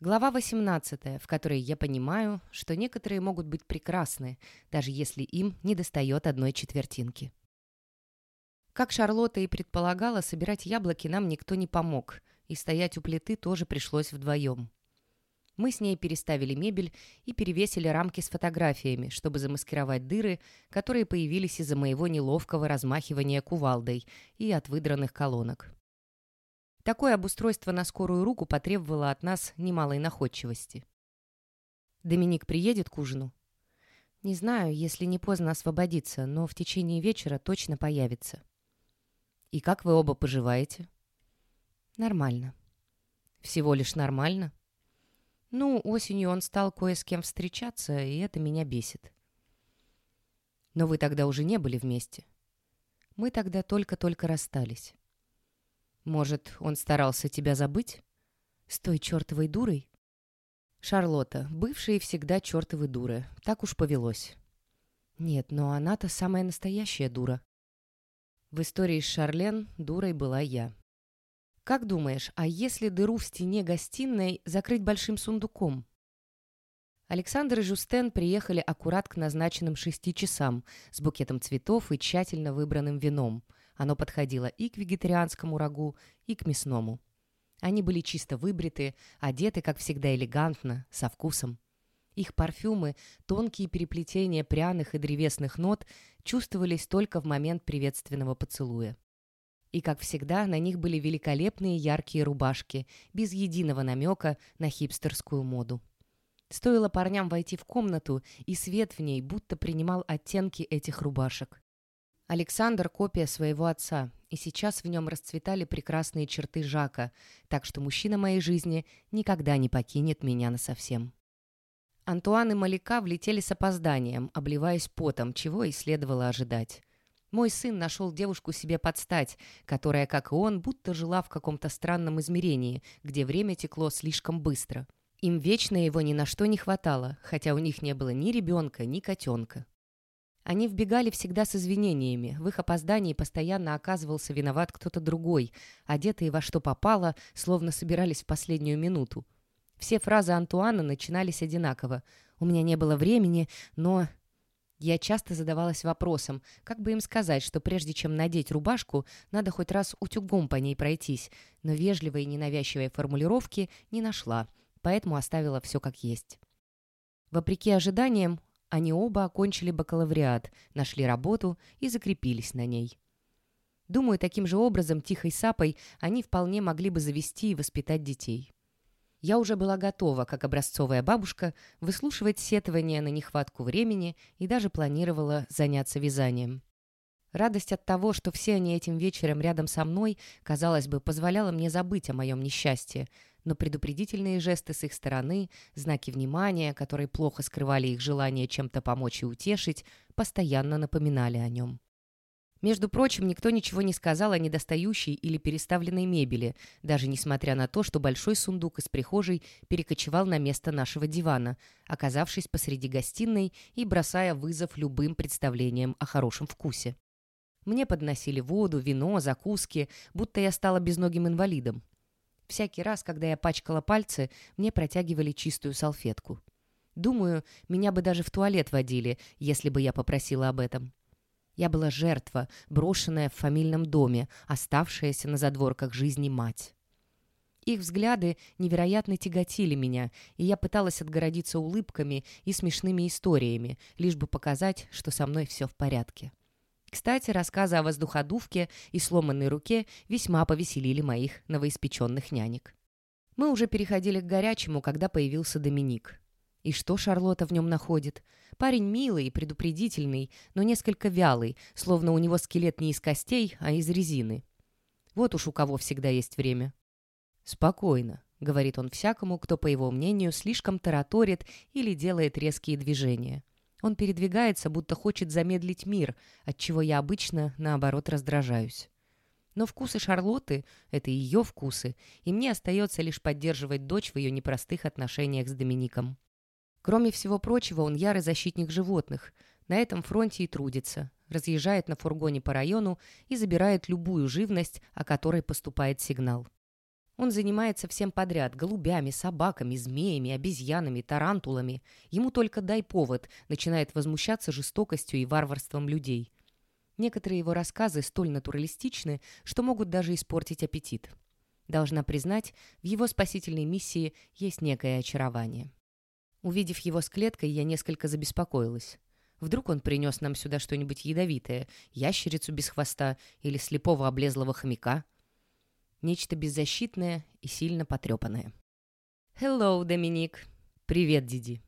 Глава 18, в которой я понимаю, что некоторые могут быть прекрасны, даже если им недостает одной четвертинки. Как Шарлотта и предполагала, собирать яблоки нам никто не помог, и стоять у плиты тоже пришлось вдвоем. Мы с ней переставили мебель и перевесили рамки с фотографиями, чтобы замаскировать дыры, которые появились из-за моего неловкого размахивания кувалдой и от выдранных колонок. Такое обустройство на скорую руку потребовало от нас немалой находчивости. «Доминик приедет к ужину?» «Не знаю, если не поздно освободиться, но в течение вечера точно появится». «И как вы оба поживаете?» «Нормально». «Всего лишь нормально?» «Ну, осенью он стал кое с кем встречаться, и это меня бесит». «Но вы тогда уже не были вместе?» «Мы тогда только-только расстались». Может, он старался тебя забыть? С той чертовой дурой? Шарлотта, бывшие всегда чертовы дуры. Так уж повелось. Нет, но она-то самая настоящая дура. В истории с Шарлен дурой была я. Как думаешь, а если дыру в стене гостиной закрыть большим сундуком? Александр и Жустен приехали аккурат к назначенным шести часам с букетом цветов и тщательно выбранным вином – оно подходило и к вегетарианскому рагу, и к мясному. Они были чисто выбриты, одеты, как всегда, элегантно, со вкусом. Их парфюмы, тонкие переплетения пряных и древесных нот чувствовались только в момент приветственного поцелуя. И, как всегда, на них были великолепные яркие рубашки, без единого намека на хипстерскую моду. Стоило парням войти в комнату, и свет в ней будто принимал оттенки этих рубашек. Александр – копия своего отца, и сейчас в нем расцветали прекрасные черты Жака, так что мужчина моей жизни никогда не покинет меня насовсем. Антуан и Малика влетели с опозданием, обливаясь потом, чего и следовало ожидать. Мой сын нашел девушку себе под стать, которая, как и он, будто жила в каком-то странном измерении, где время текло слишком быстро. Им вечно его ни на что не хватало, хотя у них не было ни ребенка, ни котенка. Они вбегали всегда с извинениями. В их опоздании постоянно оказывался виноват кто-то другой, одетые во что попало, словно собирались в последнюю минуту. Все фразы Антуана начинались одинаково. «У меня не было времени, но...» Я часто задавалась вопросом, как бы им сказать, что прежде чем надеть рубашку, надо хоть раз утюгом по ней пройтись, но вежливой и ненавязчивой формулировки не нашла, поэтому оставила все как есть. Вопреки ожиданиям, они оба окончили бакалавриат, нашли работу и закрепились на ней. Думаю, таким же образом, тихой сапой, они вполне могли бы завести и воспитать детей. Я уже была готова, как образцовая бабушка, выслушивать сетования на нехватку времени и даже планировала заняться вязанием. Радость от того, что все они этим вечером рядом со мной, казалось бы, позволяла мне забыть о моем несчастье, но предупредительные жесты с их стороны, знаки внимания, которые плохо скрывали их желание чем-то помочь и утешить, постоянно напоминали о нем. Между прочим, никто ничего не сказал о недостающей или переставленной мебели, даже несмотря на то, что большой сундук из прихожей перекочевал на место нашего дивана, оказавшись посреди гостиной и бросая вызов любым представлениям о хорошем вкусе. Мне подносили воду, вино, закуски, будто я стала безногим инвалидом. Всякий раз, когда я пачкала пальцы, мне протягивали чистую салфетку. Думаю, меня бы даже в туалет водили, если бы я попросила об этом. Я была жертва, брошенная в фамильном доме, оставшаяся на задворках жизни мать. Их взгляды невероятно тяготили меня, и я пыталась отгородиться улыбками и смешными историями, лишь бы показать, что со мной все в порядке. Кстати, рассказы о воздуходувке и сломанной руке весьма повеселили моих новоиспеченных нянек. Мы уже переходили к горячему, когда появился Доминик. И что Шарлотта в нем находит? Парень милый и предупредительный, но несколько вялый, словно у него скелет не из костей, а из резины. Вот уж у кого всегда есть время. «Спокойно», — говорит он всякому, кто, по его мнению, слишком тараторит или делает резкие движения. Он передвигается, будто хочет замедлить мир, от чего я обычно, наоборот, раздражаюсь. Но вкусы Шарлотты — это ее вкусы, и мне остается лишь поддерживать дочь в ее непростых отношениях с Домиником. Кроме всего прочего, он ярый защитник животных. На этом фронте и трудится. Разъезжает на фургоне по району и забирает любую живность, о которой поступает сигнал. Он занимается всем подряд – голубями, собаками, змеями, обезьянами, тарантулами. Ему только дай повод, начинает возмущаться жестокостью и варварством людей. Некоторые его рассказы столь натуралистичны, что могут даже испортить аппетит. Должна признать, в его спасительной миссии есть некое очарование. Увидев его с клеткой, я несколько забеспокоилась. Вдруг он принес нам сюда что-нибудь ядовитое, ящерицу без хвоста или слепого облезлого хомяка – Нечто беззащитное и сильно потрепанное. «Hello, Доминик!» «Привет, Диди!»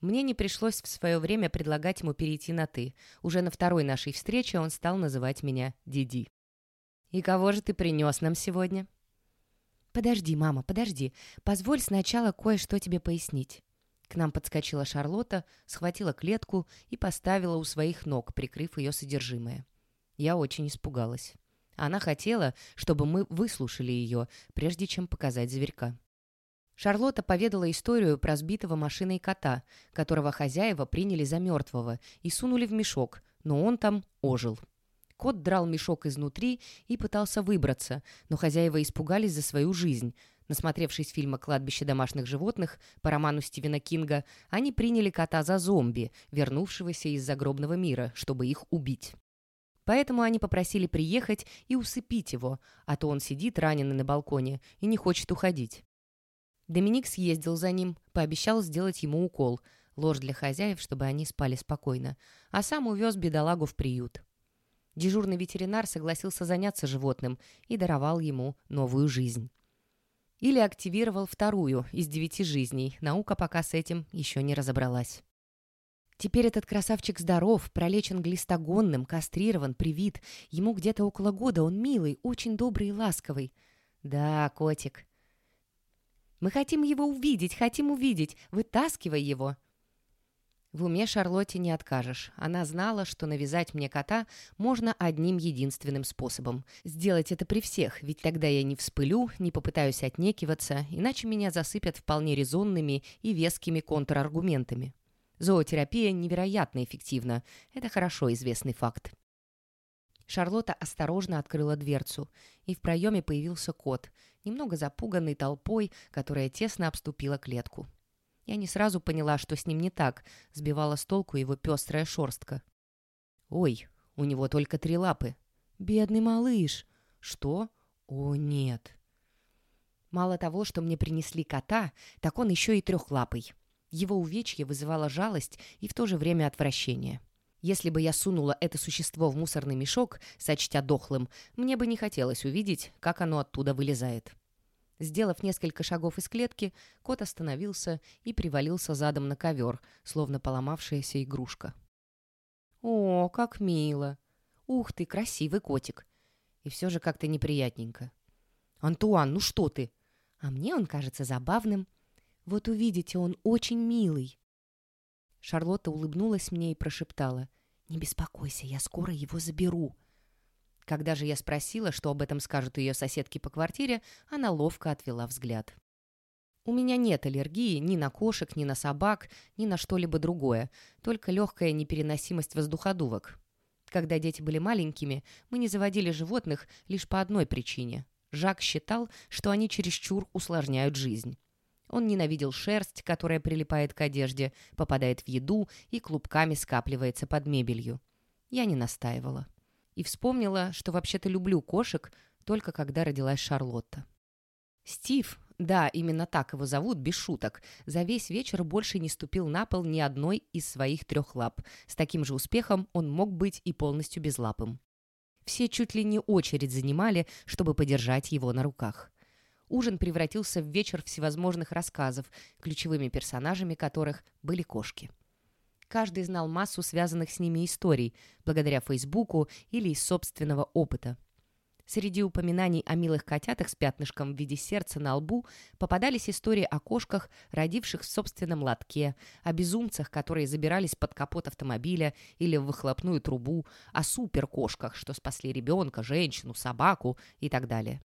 Мне не пришлось в свое время предлагать ему перейти на «ты». Уже на второй нашей встрече он стал называть меня Диди. «И кого же ты принес нам сегодня?» «Подожди, мама, подожди. Позволь сначала кое-что тебе пояснить». К нам подскочила Шарлотта, схватила клетку и поставила у своих ног, прикрыв ее содержимое. Я очень испугалась. Она хотела, чтобы мы выслушали ее, прежде чем показать зверька. Шарлотта поведала историю про сбитого машиной кота, которого хозяева приняли за мертвого и сунули в мешок, но он там ожил. Кот драл мешок изнутри и пытался выбраться, но хозяева испугались за свою жизнь. Насмотревшись фильма «Кладбище домашних животных» по роману Стивена Кинга, они приняли кота за зомби, вернувшегося из загробного мира, чтобы их убить. Поэтому они попросили приехать и усыпить его, а то он сидит раненый на балконе и не хочет уходить. Доминик съездил за ним, пообещал сделать ему укол, ложь для хозяев, чтобы они спали спокойно, а сам увез бедолагу в приют. Дежурный ветеринар согласился заняться животным и даровал ему новую жизнь. Или активировал вторую из девяти жизней, наука пока с этим еще не разобралась. Теперь этот красавчик здоров, пролечен глистогонным, кастрирован, привит. Ему где-то около года, он милый, очень добрый и ласковый. Да, котик. Мы хотим его увидеть, хотим увидеть. Вытаскивай его. В уме Шарлотте не откажешь. Она знала, что навязать мне кота можно одним единственным способом. Сделать это при всех, ведь тогда я не вспылю, не попытаюсь отнекиваться, иначе меня засыпят вполне резонными и вескими контраргументами. Зоотерапия невероятно эффективна. Это хорошо известный факт. Шарлотта осторожно открыла дверцу, и в проеме появился кот, немного запуганный толпой, которая тесно обступила клетку. Я не сразу поняла, что с ним не так, сбивала с толку его пестрая шорстка. «Ой, у него только три лапы». «Бедный малыш!» «Что? О, нет!» Мало того, что мне принесли кота, так он еще и трехлапый. Его увечье вызывало жалость и в то же время отвращение. Если бы я сунула это существо в мусорный мешок, сочтя дохлым, мне бы не хотелось увидеть, как оно оттуда вылезает. Сделав несколько шагов из клетки, кот остановился и привалился задом на ковер, словно поломавшаяся игрушка. «О, как мило! Ух ты, красивый котик!» И все же как-то неприятненько. «Антуан, ну что ты?» «А мне он кажется забавным», вот увидите, он очень милый». Шарлотта улыбнулась мне и прошептала. «Не беспокойся, я скоро его заберу». Когда же я спросила, что об этом скажут ее соседки по квартире, она ловко отвела взгляд. У меня нет аллергии ни на кошек, ни на собак, ни на что-либо другое, только легкая непереносимость воздуходувок. Когда дети были маленькими, мы не заводили животных лишь по одной причине. Жак считал, что они чересчур усложняют жизнь. Он ненавидел шерсть, которая прилипает к одежде, попадает в еду и клубками скапливается под мебелью. Я не настаивала. И вспомнила, что вообще-то люблю кошек, только когда родилась Шарлотта. Стив, да, именно так его зовут, без шуток, за весь вечер больше не ступил на пол ни одной из своих трех лап. С таким же успехом он мог быть и полностью безлапым. Все чуть ли не очередь занимали, чтобы подержать его на руках ужин превратился в вечер всевозможных рассказов, ключевыми персонажами которых были кошки. Каждый знал массу связанных с ними историй, благодаря Фейсбуку или из собственного опыта. Среди упоминаний о милых котятах с пятнышком в виде сердца на лбу попадались истории о кошках, родивших в собственном лотке, о безумцах, которые забирались под капот автомобиля или в выхлопную трубу, о суперкошках, что спасли ребенка, женщину, собаку и так далее.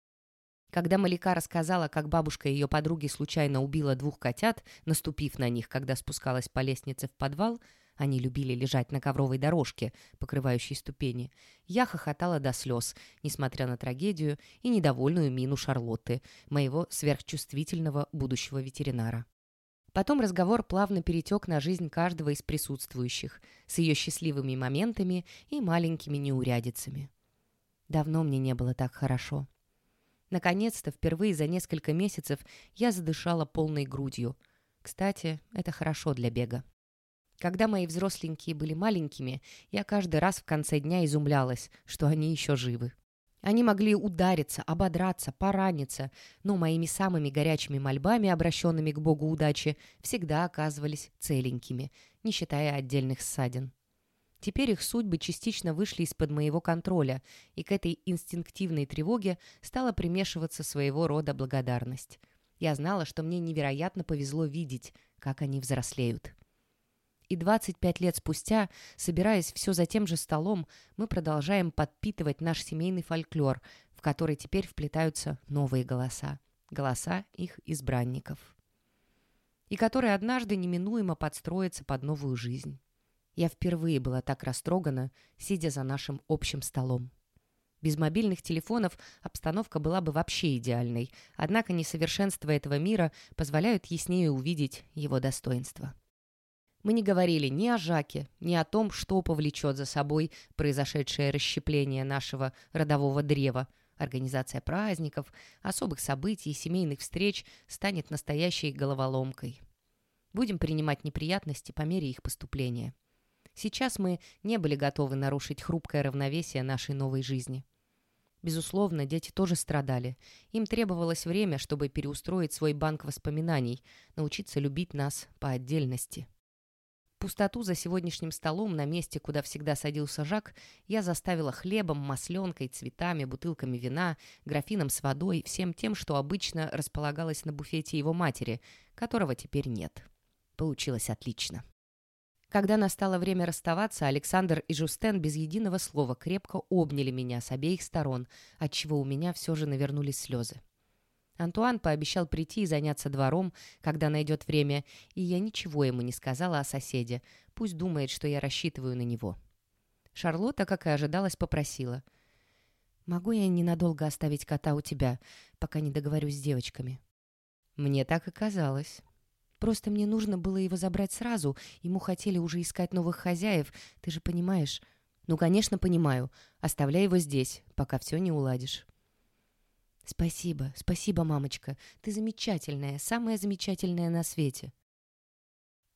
Когда Малика рассказала, как бабушка ее подруги случайно убила двух котят, наступив на них, когда спускалась по лестнице в подвал, Они любили лежать на ковровой дорожке, покрывающей ступени. Я хохотала до слез, несмотря на трагедию и недовольную мину Шарлотты, моего сверхчувствительного будущего ветеринара. Потом разговор плавно перетек на жизнь каждого из присутствующих, с ее счастливыми моментами и маленькими неурядицами. Давно мне не было так хорошо. Наконец-то, впервые за несколько месяцев, я задышала полной грудью. Кстати, это хорошо для бега. Когда мои взросленькие были маленькими, я каждый раз в конце дня изумлялась, что они еще живы. Они могли удариться, ободраться, пораниться, но моими самыми горячими мольбами, обращенными к Богу удачи, всегда оказывались целенькими, не считая отдельных ссадин. Теперь их судьбы частично вышли из-под моего контроля, и к этой инстинктивной тревоге стала примешиваться своего рода благодарность. Я знала, что мне невероятно повезло видеть, как они взрослеют. И 25 лет спустя, собираясь все за тем же столом, мы продолжаем подпитывать наш семейный фольклор, в который теперь вплетаются новые голоса. Голоса их избранников. И который однажды неминуемо подстроится под новую жизнь. Я впервые была так растрогана, сидя за нашим общим столом. Без мобильных телефонов обстановка была бы вообще идеальной, однако несовершенства этого мира позволяют яснее увидеть его достоинства. Мы не говорили ни о Жаке, ни о том, что повлечет за собой произошедшее расщепление нашего родового древа. Организация праздников, особых событий и семейных встреч станет настоящей головоломкой. Будем принимать неприятности по мере их поступления. Сейчас мы не были готовы нарушить хрупкое равновесие нашей новой жизни. Безусловно, дети тоже страдали. Им требовалось время, чтобы переустроить свой банк воспоминаний, научиться любить нас по отдельности. Пустоту за сегодняшним столом на месте, куда всегда садился Жак, я заставила хлебом, масленкой, цветами, бутылками вина, графином с водой, всем тем, что обычно располагалось на буфете его матери, которого теперь нет. Получилось отлично. Когда настало время расставаться, Александр и Жустен без единого слова крепко обняли меня с обеих сторон, отчего у меня все же навернулись слезы. Антуан пообещал прийти и заняться двором, когда найдет время, и я ничего ему не сказала о соседе. Пусть думает, что я рассчитываю на него. Шарлотта, как и ожидалось, попросила. «Могу я ненадолго оставить кота у тебя, пока не договорюсь с девочками?» Мне так и казалось. Просто мне нужно было его забрать сразу. Ему хотели уже искать новых хозяев, ты же понимаешь. Ну, конечно, понимаю. Оставляй его здесь, пока все не уладишь. «Спасибо, спасибо, мамочка. Ты замечательная, самая замечательная на свете».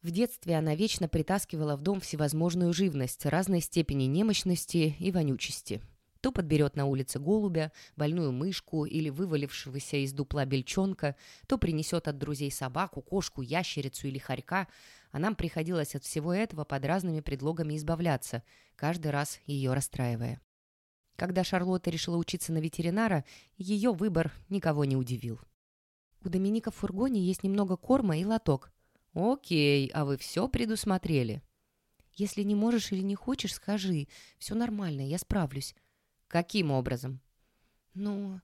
В детстве она вечно притаскивала в дом всевозможную живность разной степени немощности и вонючести. То подберет на улице голубя, больную мышку или вывалившегося из дупла бельчонка, то принесет от друзей собаку, кошку, ящерицу или хорька, а нам приходилось от всего этого под разными предлогами избавляться, каждый раз ее расстраивая. Когда Шарлотта решила учиться на ветеринара, ее выбор никого не удивил. «У Доминика в фургоне есть немного корма и лоток». «Окей, а вы все предусмотрели?» «Если не можешь или не хочешь, скажи. Все нормально, я справлюсь». «Каким образом?» «Ну,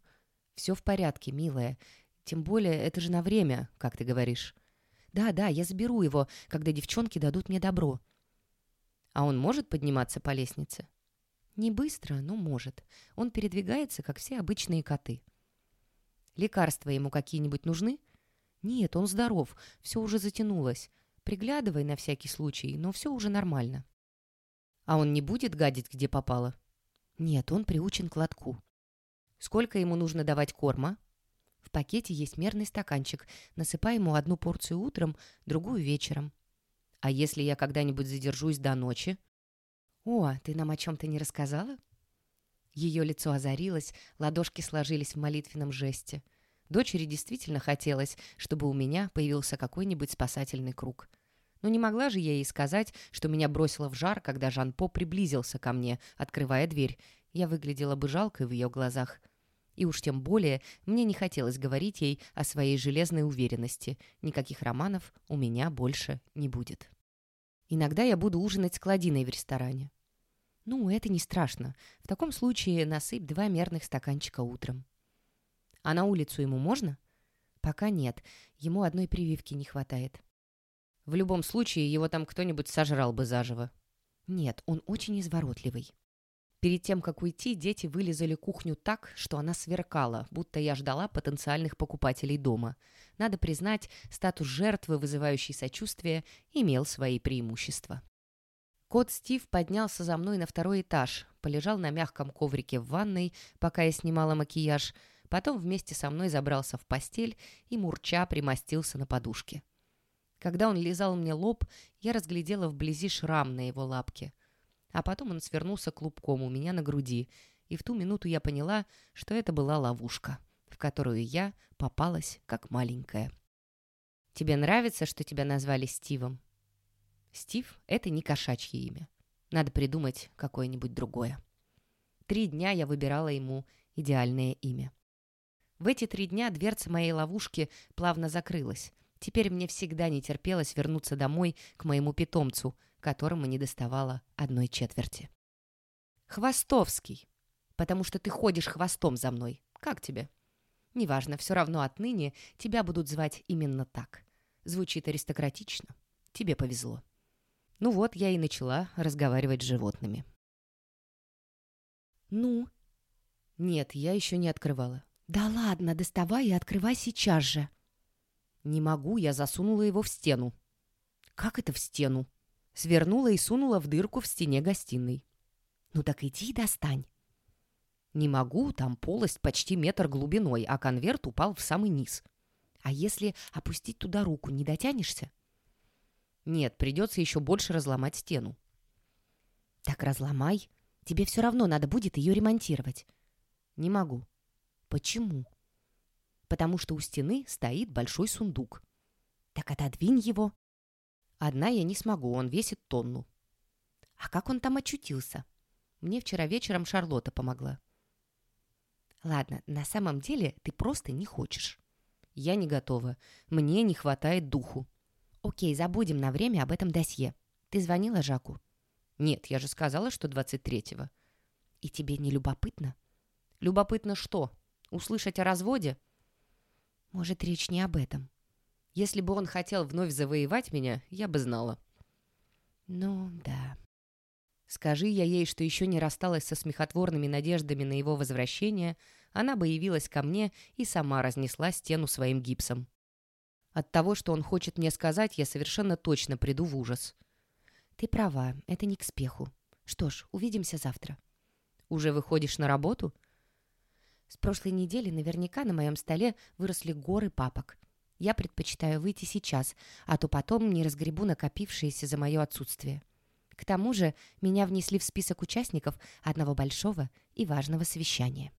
все в порядке, милая. Тем более, это же на время, как ты говоришь». «Да, да, я заберу его, когда девчонки дадут мне добро». «А он может подниматься по лестнице?» Не быстро, но может. Он передвигается, как все обычные коты. Лекарства ему какие-нибудь нужны? Нет, он здоров, все уже затянулось. Приглядывай на всякий случай, но все уже нормально. А он не будет гадить, где попало? Нет, он приучен к лотку. Сколько ему нужно давать корма? В пакете есть мерный стаканчик. Насыпай ему одну порцию утром, другую вечером. А если я когда-нибудь задержусь до ночи? «О, ты нам о чем-то не рассказала?» Ее лицо озарилось, ладошки сложились в молитвенном жесте. Дочери действительно хотелось, чтобы у меня появился какой-нибудь спасательный круг. Но не могла же я ей сказать, что меня бросило в жар, когда Жан-По приблизился ко мне, открывая дверь. Я выглядела бы жалкой в ее глазах. И уж тем более мне не хотелось говорить ей о своей железной уверенности. Никаких романов у меня больше не будет. Иногда я буду ужинать с Кладиной в ресторане. Ну, это не страшно. В таком случае насыпь два мерных стаканчика утром. А на улицу ему можно? Пока нет. Ему одной прививки не хватает. В любом случае, его там кто-нибудь сожрал бы заживо. Нет, он очень изворотливый. Перед тем, как уйти, дети вылезали кухню так, что она сверкала, будто я ждала потенциальных покупателей дома. Надо признать, статус жертвы, вызывающий сочувствие, имел свои преимущества. Кот Стив поднялся за мной на второй этаж, полежал на мягком коврике в ванной, пока я снимала макияж, потом вместе со мной забрался в постель и мурча примостился на подушке. Когда он лизал мне лоб, я разглядела вблизи шрам на его лапке. А потом он свернулся клубком у меня на груди, и в ту минуту я поняла, что это была ловушка, в которую я попалась как маленькая. «Тебе нравится, что тебя назвали Стивом?» Стив — это не кошачье имя. Надо придумать какое-нибудь другое. Три дня я выбирала ему идеальное имя. В эти три дня дверца моей ловушки плавно закрылась. Теперь мне всегда не терпелось вернуться домой к моему питомцу, которому не доставало одной четверти. «Хвостовский, потому что ты ходишь хвостом за мной. Как тебе?» «Неважно, все равно отныне тебя будут звать именно так. Звучит аристократично. Тебе повезло». Ну вот, я и начала разговаривать с животными. «Ну?» «Нет, я еще не открывала». «Да ладно, доставай и открывай сейчас же». «Не могу, я засунула его в стену». «Как это в стену?» Свернула и сунула в дырку в стене гостиной. «Ну так иди и достань». «Не могу, там полость почти метр глубиной, а конверт упал в самый низ». «А если опустить туда руку, не дотянешься?» Нет, придется еще больше разломать стену. Так разломай. Тебе все равно надо будет ее ремонтировать. Не могу. Почему? Потому что у стены стоит большой сундук. Так отодвинь его. Одна я не смогу, он весит тонну. А как он там очутился? Мне вчера вечером Шарлотта помогла. Ладно, на самом деле ты просто не хочешь. Я не готова. Мне не хватает духу. «Окей, забудем на время об этом досье. Ты звонила Жаку?» «Нет, я же сказала, что 23-го». «И тебе не любопытно?» «Любопытно что? Услышать о разводе?» «Может, речь не об этом?» «Если бы он хотел вновь завоевать меня, я бы знала». «Ну, да». Скажи я ей, что еще не рассталась со смехотворными надеждами на его возвращение, она бы явилась ко мне и сама разнесла стену своим гипсом. От того, что он хочет мне сказать, я совершенно точно приду в ужас. Ты права, это не к спеху. Что ж, увидимся завтра. Уже выходишь на работу? С прошлой недели наверняка на моем столе выросли горы папок. Я предпочитаю выйти сейчас, а то потом не разгребу накопившиеся за мое отсутствие. К тому же меня внесли в список участников одного большого и важного совещания.